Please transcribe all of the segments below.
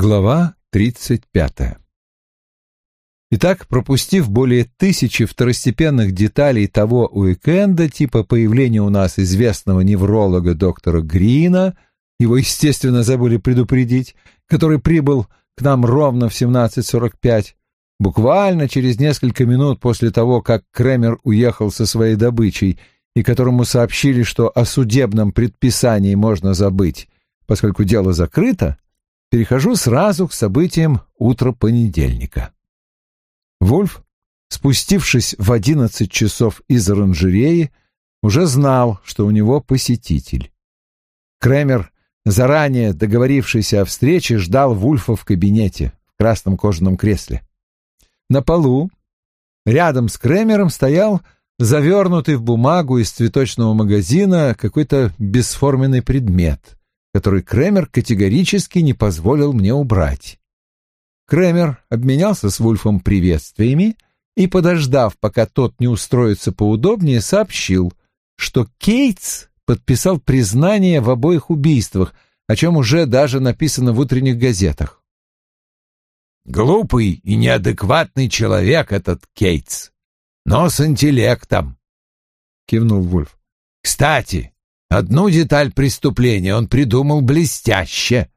Глава 35 Итак, пропустив более тысячи второстепенных деталей того уикенда, типа появления у нас известного невролога доктора Грина, его, естественно, забыли предупредить, который прибыл к нам ровно в 17.45, буквально через несколько минут после того, как Кремер уехал со своей добычей, и которому сообщили, что о судебном предписании можно забыть, поскольку дело закрыто, перехожу сразу к событиям утра понедельника. Вульф, спустившись в одиннадцать часов из оранжереи, уже знал, что у него посетитель. Кремер, заранее договорившийся о встрече, ждал Вульфа в кабинете в красном кожаном кресле. На полу, рядом с Кремером, стоял завернутый в бумагу из цветочного магазина какой-то бесформенный предмет — который Кремер категорически не позволил мне убрать. Кремер обменялся с Вульфом приветствиями и, подождав, пока тот не устроится поудобнее, сообщил, что Кейтс подписал признание в обоих убийствах, о чем уже даже написано в утренних газетах. «Глупый и неадекватный человек этот Кейтс, но с интеллектом», — кивнул Вульф. «Кстати, Одну деталь преступления он придумал блестяще.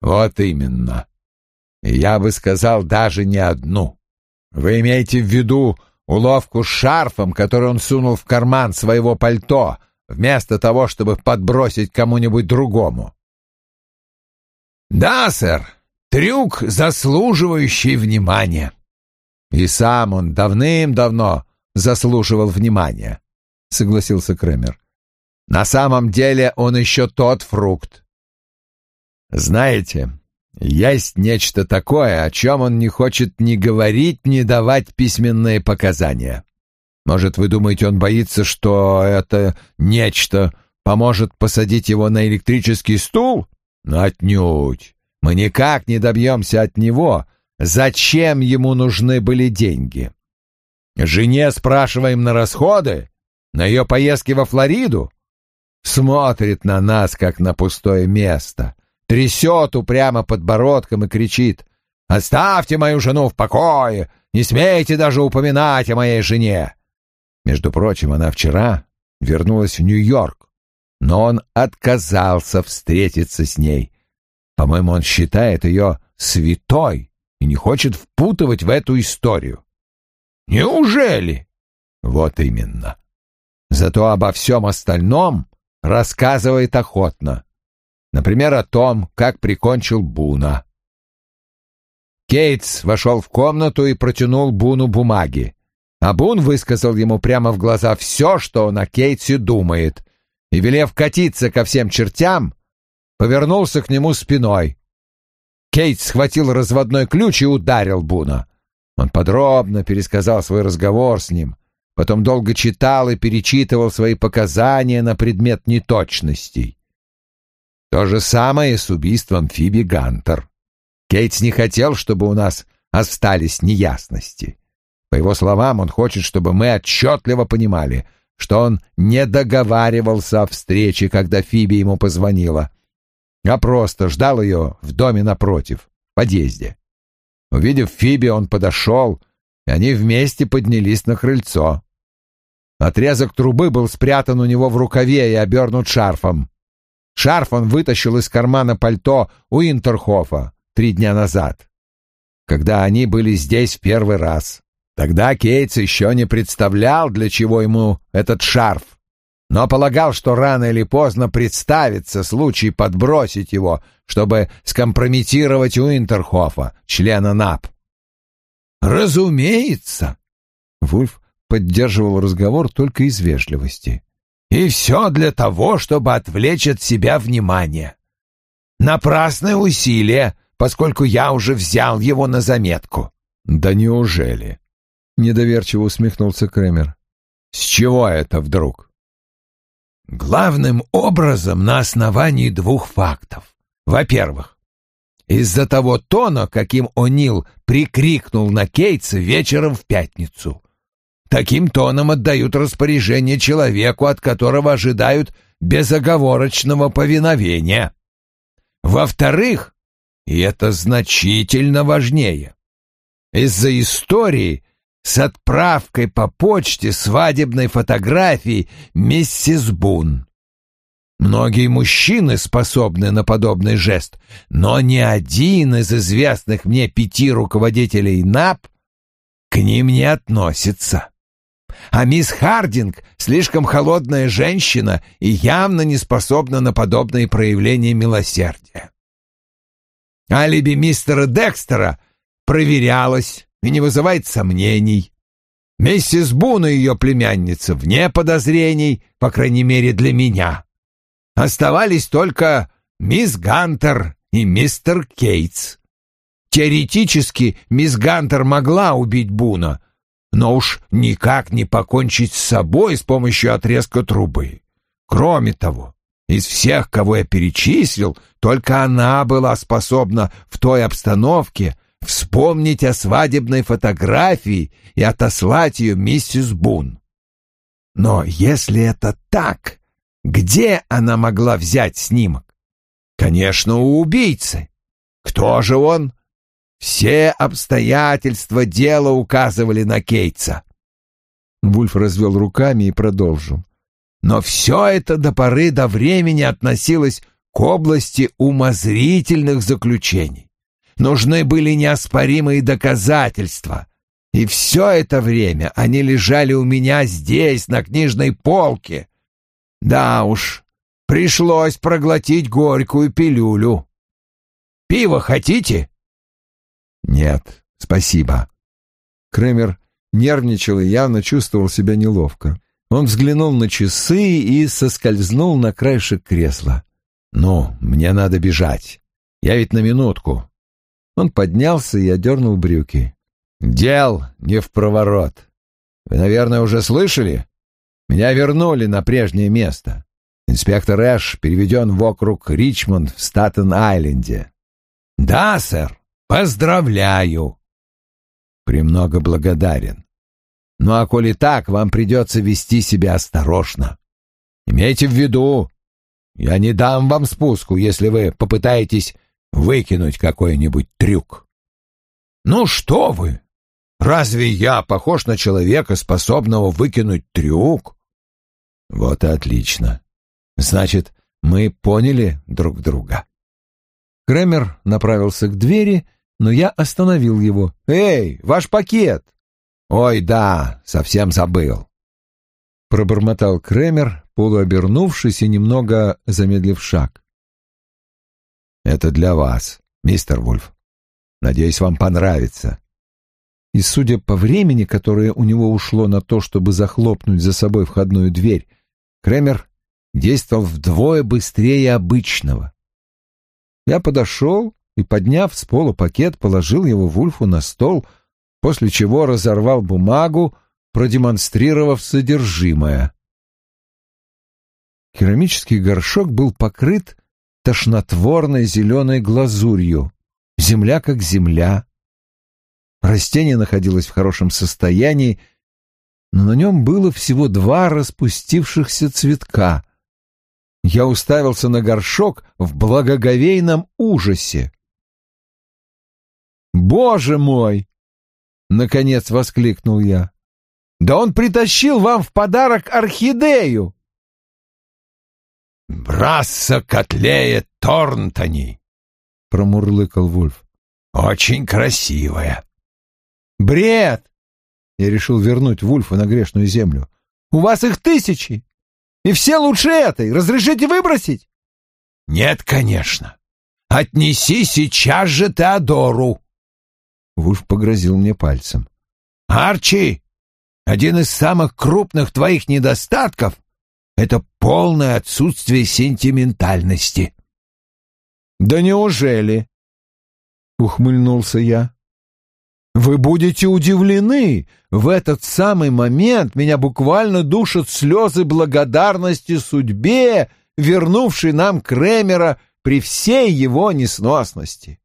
Вот именно. Я бы сказал, даже не одну. Вы имеете в виду уловку с шарфом, который он сунул в карман своего пальто, вместо того, чтобы подбросить кому-нибудь другому? Да, сэр, трюк, заслуживающий внимания. И сам он давным-давно заслуживал внимания, согласился Кремер. На самом деле он еще тот фрукт. Знаете, есть нечто такое, о чем он не хочет ни говорить, ни давать письменные показания. Может, вы думаете, он боится, что это нечто поможет посадить его на электрический стул? Отнюдь. Мы никак не добьемся от него, зачем ему нужны были деньги. Жене спрашиваем на расходы, на ее поездки во Флориду, смотрит на нас, как на пустое место, трясет упрямо подбородком и кричит «Оставьте мою жену в покое! Не смейте даже упоминать о моей жене!» Между прочим, она вчера вернулась в Нью-Йорк, но он отказался встретиться с ней. По-моему, он считает ее святой и не хочет впутывать в эту историю. Неужели? Вот именно. Зато обо всем остальном рассказывает охотно. Например, о том, как прикончил Буна. Кейтс вошел в комнату и протянул Буну бумаги. А Бун высказал ему прямо в глаза все, что он о Кейтсе думает, и, велев катиться ко всем чертям, повернулся к нему спиной. Кейтс схватил разводной ключ и ударил Буна. Он подробно пересказал свой разговор с ним, потом долго читал и перечитывал свои показания на предмет неточностей. То же самое с убийством Фиби Гантер. Кейтс не хотел, чтобы у нас остались неясности. По его словам, он хочет, чтобы мы отчетливо понимали, что он не договаривался о встрече, когда Фиби ему позвонила, а просто ждал ее в доме напротив, в подъезде. Увидев Фиби, он подошел, и они вместе поднялись на крыльцо. Отрезок трубы был спрятан у него в рукаве и обернут шарфом. Шарф он вытащил из кармана пальто у Интерхофа три дня назад, когда они были здесь в первый раз. Тогда Кейтс еще не представлял, для чего ему этот шарф, но полагал, что рано или поздно представится случай подбросить его, чтобы скомпрометировать у Интерхофа, члена НАП. «Разумеется!» Вульф поддерживал разговор только из вежливости. «И все для того, чтобы отвлечь от себя внимание. Напрасное усилие, поскольку я уже взял его на заметку». «Да неужели?» — недоверчиво усмехнулся Кремер. «С чего это вдруг?» «Главным образом на основании двух фактов. Во-первых, из-за того тона, каким О'Нил прикрикнул на Кейтса вечером в пятницу. Таким тоном отдают распоряжение человеку, от которого ожидают безоговорочного повиновения. Во-вторых, и это значительно важнее. Из-за истории с отправкой по почте свадебной фотографии миссис Бун. Многие мужчины способны на подобный жест, но ни один из известных мне пяти руководителей НАП к ним не относится. А мисс Хардинг слишком холодная женщина и явно не способна на подобные проявления милосердия. Алиби мистера Декстера проверялось и не вызывает сомнений. Миссис Бун и ее племянница вне подозрений, по крайней мере для меня. Оставались только мисс Гантер и мистер Кейтс. Теоретически мисс Гантер могла убить Буна, но уж никак не покончить с собой с помощью отрезка трубы. Кроме того, из всех, кого я перечислил, только она была способна в той обстановке вспомнить о свадебной фотографии и отослать ее миссис Бун. Но если это так, где она могла взять снимок? Конечно, у убийцы. Кто же он? Все обстоятельства дела указывали на Кейтса. Вульф развел руками и продолжил. Но все это до поры до времени относилось к области умозрительных заключений. Нужны были неоспоримые доказательства. И все это время они лежали у меня здесь, на книжной полке. Да уж, пришлось проглотить горькую пилюлю. Пиво хотите? «Нет, спасибо». Кремер нервничал и явно чувствовал себя неловко. Он взглянул на часы и соскользнул на краешек кресла. «Ну, мне надо бежать. Я ведь на минутку». Он поднялся и одернул брюки. «Дел не в проворот. Вы, наверное, уже слышали? Меня вернули на прежнее место. Инспектор Эш переведен в округ Ричмонд в Статен-Айленде». «Да, сэр. Поздравляю!» «Премного благодарен. Ну а коли так, вам придется вести себя осторожно. Имейте в виду, я не дам вам спуску, если вы попытаетесь выкинуть какой-нибудь трюк». «Ну что вы! Разве я похож на человека, способного выкинуть трюк?» «Вот и отлично. Значит, мы поняли друг друга». Кремер направился к двери но я остановил его. «Эй, ваш пакет!» «Ой, да, совсем забыл!» Пробормотал Кремер, полуобернувшись и немного замедлив шаг. «Это для вас, мистер Вульф. Надеюсь, вам понравится». И, судя по времени, которое у него ушло на то, чтобы захлопнуть за собой входную дверь, Кремер действовал вдвое быстрее обычного. Я подошел и, подняв с пола пакет, положил его Вульфу на стол, после чего разорвал бумагу, продемонстрировав содержимое. Керамический горшок был покрыт тошнотворной зеленой глазурью, земля как земля. Растение находилось в хорошем состоянии, но на нем было всего два распустившихся цветка. Я уставился на горшок в благоговейном ужасе. «Боже мой!» — наконец воскликнул я. «Да он притащил вам в подарок орхидею!» «Брасса котлея Торнтони!» — промурлыкал Вульф. «Очень красивая!» «Бред!» — я решил вернуть Вульфа на грешную землю. «У вас их тысячи! И все лучше этой! Разрешите выбросить?» «Нет, конечно! Отнеси сейчас же Теодору!» Вульф погрозил мне пальцем. «Арчи, один из самых крупных твоих недостатков — это полное отсутствие сентиментальности». «Да неужели?» — ухмыльнулся я. «Вы будете удивлены. В этот самый момент меня буквально душат слезы благодарности судьбе, вернувшей нам Кремера при всей его несносности.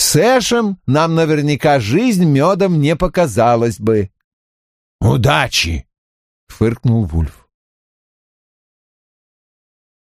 С Эшем нам наверняка жизнь медом не показалась бы. «Удачи!» — фыркнул Вульф.